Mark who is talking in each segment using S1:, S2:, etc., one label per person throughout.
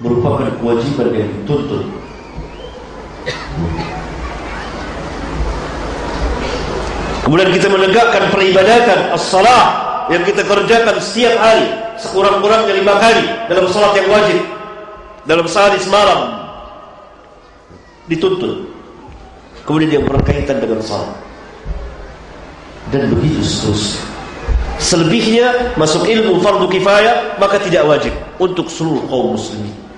S1: merupakan kewajiban yang dituntut Kemudian kita menegakkan peribadatan as-salah yang kita kerjakan setiap hari sekurang-kurangnya lima kali dalam salat yang wajib dalam sehari semalam dituntut. Kemudian yang berkaitan dengan salat dan begitu seterusnya. Selebihnya masuk ilmu fardu kifayah maka tidak wajib untuk seluruh kaum muslimin.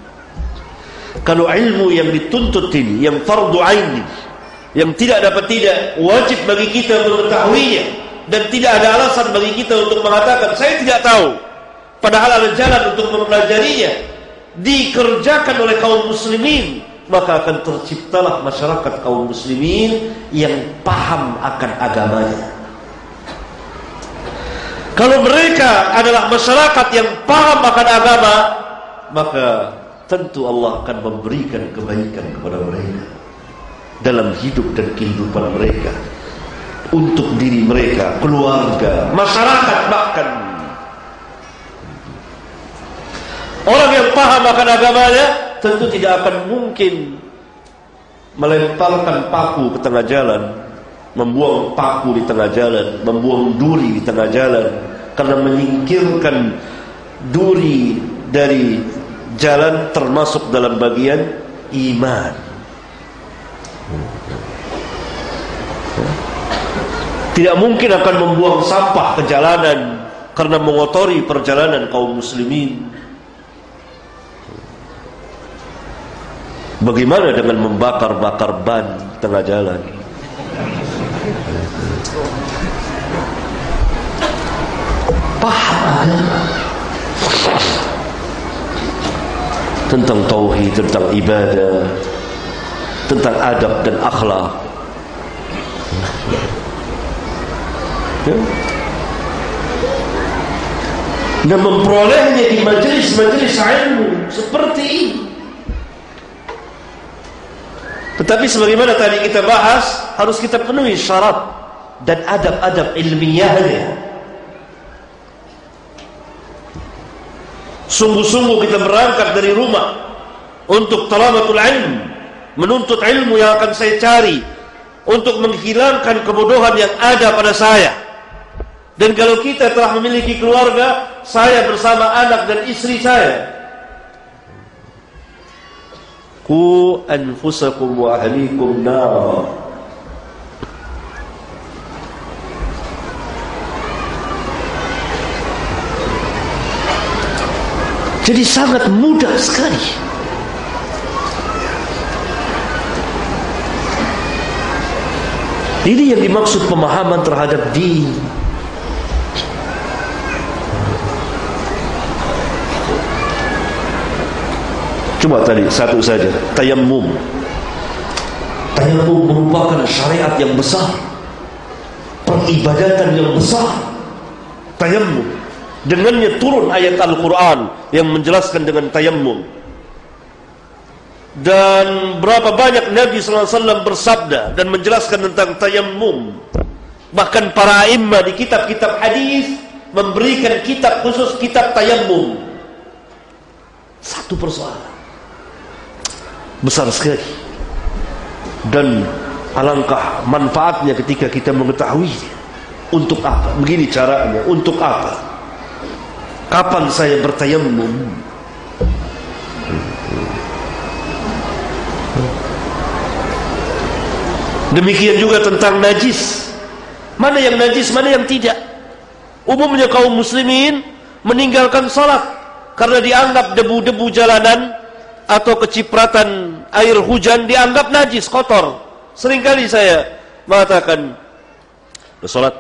S1: Kalau ilmu yang dituntut ini yang fardu ain yang tidak dapat tidak wajib bagi kita mengetahuinya dan tidak ada alasan bagi kita untuk mengatakan saya tidak tahu. Padahal ada jalan untuk mempelajarinya. Dikerjakan oleh kaum muslimin maka akan terciptalah masyarakat kaum muslimin yang paham akan agamanya. Kalau mereka adalah masyarakat yang paham akan agama maka tentu Allah akan memberikan kebaikan kepada mereka dalam hidup dan kehidupan mereka untuk diri mereka, keluarga, masyarakat bahkan. Orang yang paham akan agamanya tentu tidak akan mungkin melemparkan paku ke tengah jalan membuang paku di tengah jalan membuang duri di tengah jalan karena menyingkirkan duri dari jalan termasuk dalam bagian iman tidak mungkin akan membuang sampah ke jalanan karena mengotori perjalanan kaum muslimin. Bagaimana dengan membakar-bakar ban tengah jalan? Paham tentang tauhid, tentang ibadah, tentang adab dan akhlak. ya. dan memperolehnya di majelis-majelis ilmu seperti ini tetapi sebagaimana tadi kita bahas harus kita penuhi syarat dan adab-adab ilmiahnya sungguh-sungguh kita berangkat dari rumah untuk talabatul ilm menuntut ilmu yang akan saya cari untuk menghilangkan kebodohan yang ada pada saya dan kalau kita telah memiliki keluarga, saya bersama anak dan istri saya. Ku anfusakum wa ahlikum nar. Jadi sangat mudah sekali. Ini yang dimaksud pemahaman terhadap din. Cuma tadi satu saja, tayammum. Tayammum merupakan syariat yang besar. Peribadatan yang besar. Tayammum. Dengannya turun ayat Al-Quran yang menjelaskan dengan tayammum. Dan berapa banyak Nabi SAW bersabda dan menjelaskan tentang tayammum. Bahkan para imam di kitab-kitab hadis memberikan kitab khusus kitab tayammum. Satu persoalan besar sekali dan alangkah manfaatnya ketika kita mengetahui untuk apa begini caranya untuk apa kapan saya bertayamum? Demikian juga tentang najis. Mana yang najis mana yang tidak? Umumnya kaum muslimin meninggalkan salat karena dianggap debu-debu jalanan atau kecipratan air hujan dianggap najis, kotor. Seringkali saya mengatakan, sholat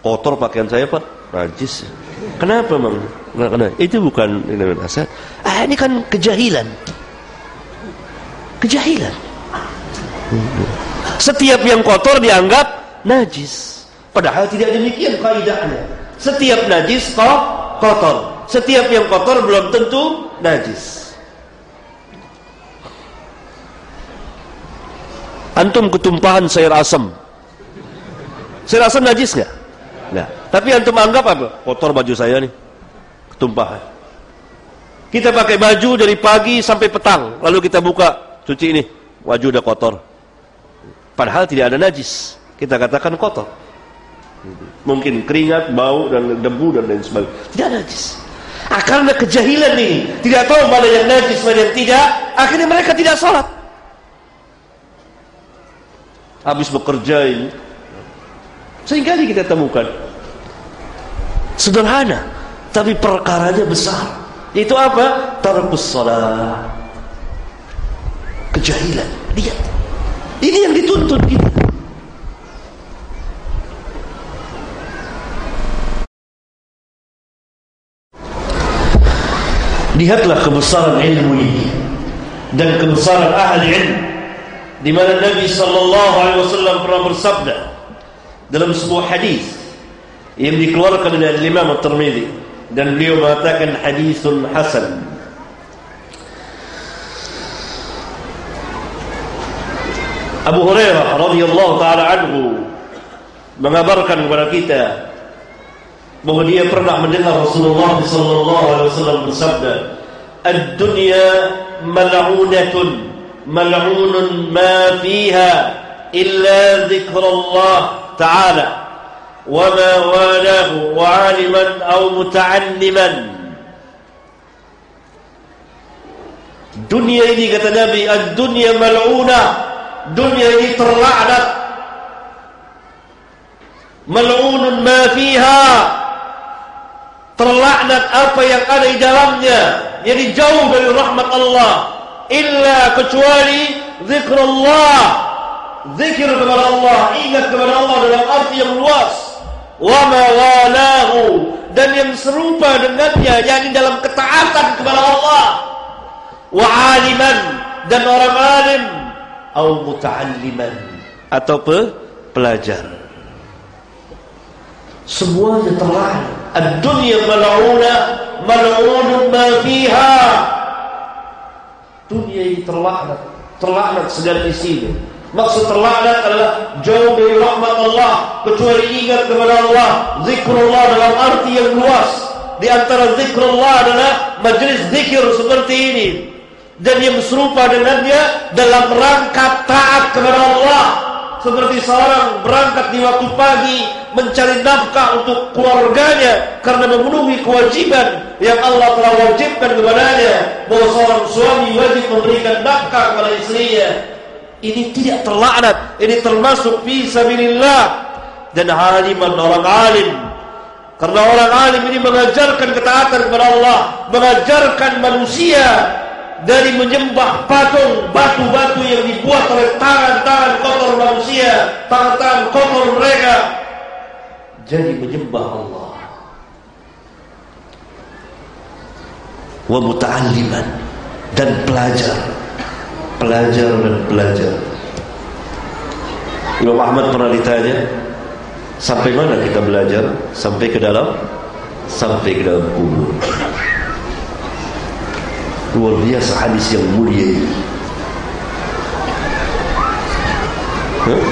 S1: kotor pakaian saya pak, najis. Kenapa bang? Karena itu bukan ini nasihat. Ah ini kan kejahilan. Kejahilan. Setiap yang kotor dianggap najis. Padahal tidak demikian kaidahnya. Setiap najis kok kotor. Setiap yang kotor belum tentu najis. Antum ketumpahan sayur asam. Sayur asam najis nggak? Nah, tapi antum anggap apa? Kotor baju saya nih. Ketumpahan. Kita pakai baju dari pagi sampai petang, lalu kita buka, cuci ini, baju udah kotor. Padahal tidak ada najis. Kita katakan kotor. Mungkin keringat, bau dan debu dan lain sebagainya. Tidak najis. Ah, karena kejahilan ini, tidak tahu mana yang najis, mana yang tidak, akhirnya mereka tidak sholat. Habis bekerja ini, sehingga kita temukan sederhana, tapi perkaranya besar. Itu apa? Tarkus salat. Kejahilan. Lihat. Ini yang dituntut kita. Lihatlah kebesaran ilmu ini dan kebesaran ahli ilmu di mana Nabi sallallahu alaihi wasallam pernah bersabda dalam sebuah hadis يملك ورقة من الإمام الترميذي دل اليوم أتاك حديث حسن أبو هريرة رضي الله تعالى عنه من بركة وبركيتا بغدية فرنا من رسول الله صلى الله عليه وسلم بسبب الدنيا ملعونة ملعون ما فيها إلا ذكر الله تعالى وما والاه وعالما أو متعلما Dunia ini kata Nabi Ad-dunya mal'una Dunia ini terlaknat Mal'unun ma fiha Terlaknat apa yang ada di dalamnya Jadi jauh dari rahmat Allah Illa kecuali Zikrullah Zikir kepada Allah Ingat kepada Allah dalam arti yang luas wa mawalahu dan yang serupa dengannya yakni dalam ketaatan kepada Allah. wa aliman dan orang alim. Atau muta'alliman. Atau pe pelajar. Semuanya terlalu ad-dunya mal'una mal'unun ma fiha. Dunia ini terlaknat. Terlaknat segala isinya Maksud terlaknat adalah jauh dari rahmat Allah kecuali ingat kepada Allah. Zikrullah dalam arti yang luas. Di antara zikrullah adalah majlis zikir seperti ini. Dan yang serupa dengannya dalam rangka taat kepada Allah. Seperti seorang berangkat di waktu pagi mencari nafkah untuk keluarganya karena memenuhi kewajiban yang Allah telah wajibkan kepadanya bahwa seorang suami wajib memberikan nafkah kepada istrinya ini tidak terlaknat. Ini termasuk fi sabilillah. Dan haliman orang alim. Karena orang alim ini mengajarkan ketaatan kepada Allah. Mengajarkan manusia dari menyembah patung batu-batu yang dibuat oleh tangan-tangan kotor manusia tangan-tangan kotor mereka. Jadi menyembah Allah. Wa muta'alliman. Dan pelajar pelajar dan pelajar. Imam Ahmad pernah ditanya, sampai mana kita belajar? Sampai ke dalam? Sampai ke dalam kubur. Luar biasa hadis yang mulia ini. Huh?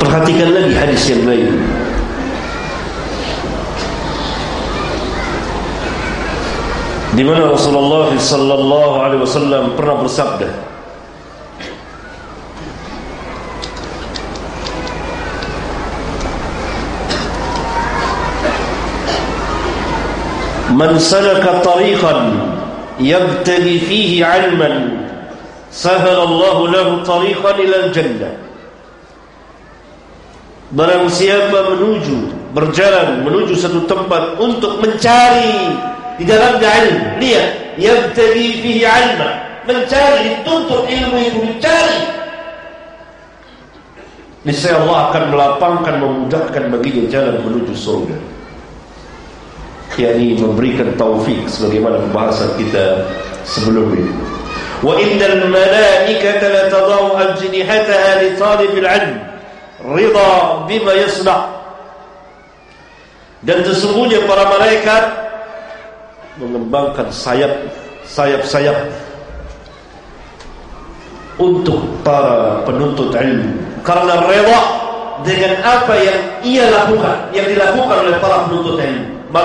S1: Perhatikan lagi hadis yang lain. Di mana Rasulullah sallallahu alaihi wasallam pernah bersabda Man salaka tariqan yabtaghi fihi 'ilman sahala Allah lahu tariqan ila al-jannah. Barang siapa menuju berjalan menuju satu tempat untuk mencari di dalam ilmu lihat yabtaghi fihi ilma mencari dituntut ilmu itu mencari. Niscaya Allah akan melapangkan memudahkan baginya jalan menuju surga. Yakni memberikan taufik sebagaimana pembahasan kita sebelumnya wa innal malaikata la tadau ajnihataha li talibil ilm ridha bima yasna. Dan sesungguhnya para malaikat mengembangkan sayap sayap-sayap untuk para penuntut ilmu karena rela dengan apa yang ia lakukan, yang dilakukan oleh para penuntut ilmu.